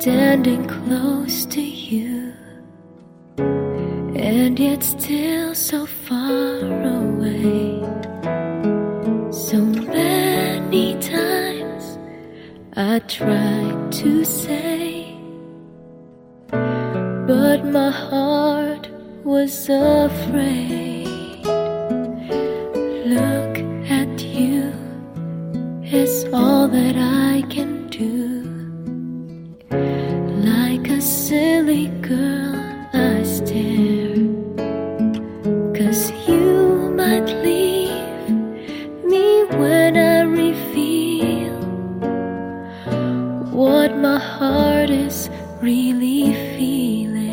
standing close to you, and yet still so far away. So many times I tried to say, but my heart was afraid. Silly girl, I stare. Cause you might leave me when I reveal what my heart is really feeling.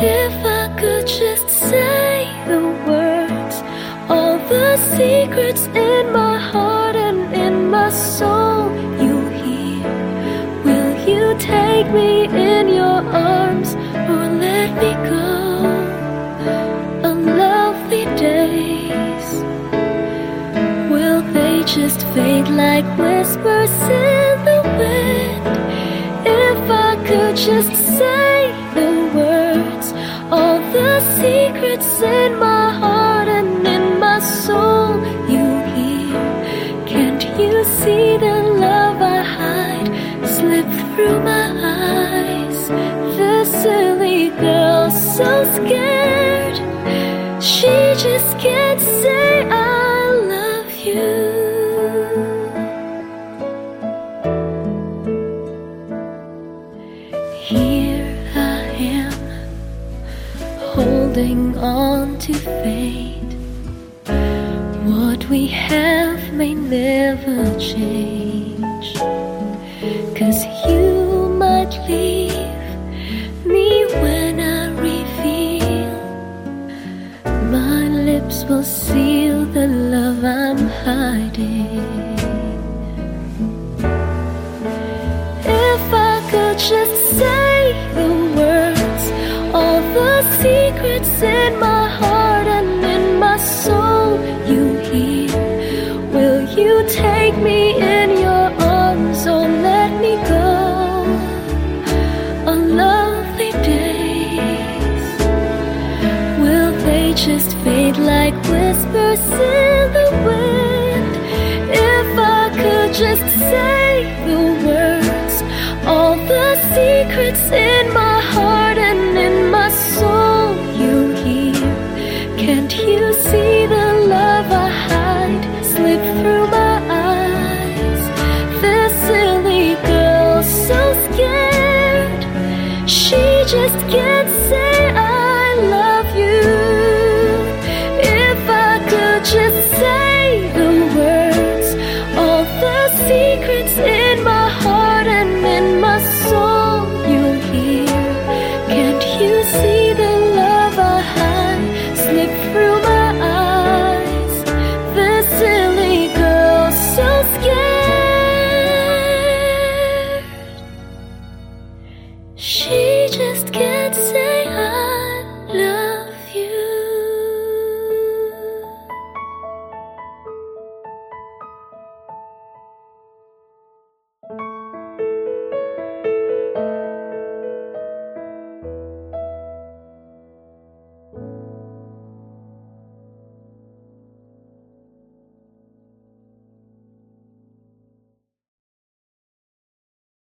If I could just say the words, all the secrets in my heart soul, you hear. Will you take me in your arms or let me go? On lovely days, will they just fade like whispers in the wind? If I could just say the words, all the secrets in my heart Can't see the love I hide slip through my eyes? The silly girl, so scared, she just can't say I love you. Here I am, holding on to fate. What we have may never change. Cause you might leave me when I reveal. My lips will seal the love I'm hiding. If I could just say the words, all the secrets in my heart you hear. Will you take me in your arms or let me go? On lovely days, will they just fade like whispers in the wind? If I could just say the words, all the secrets in my Can't you see the love I hide slip through my eyes? This silly girl, so scared, she just can't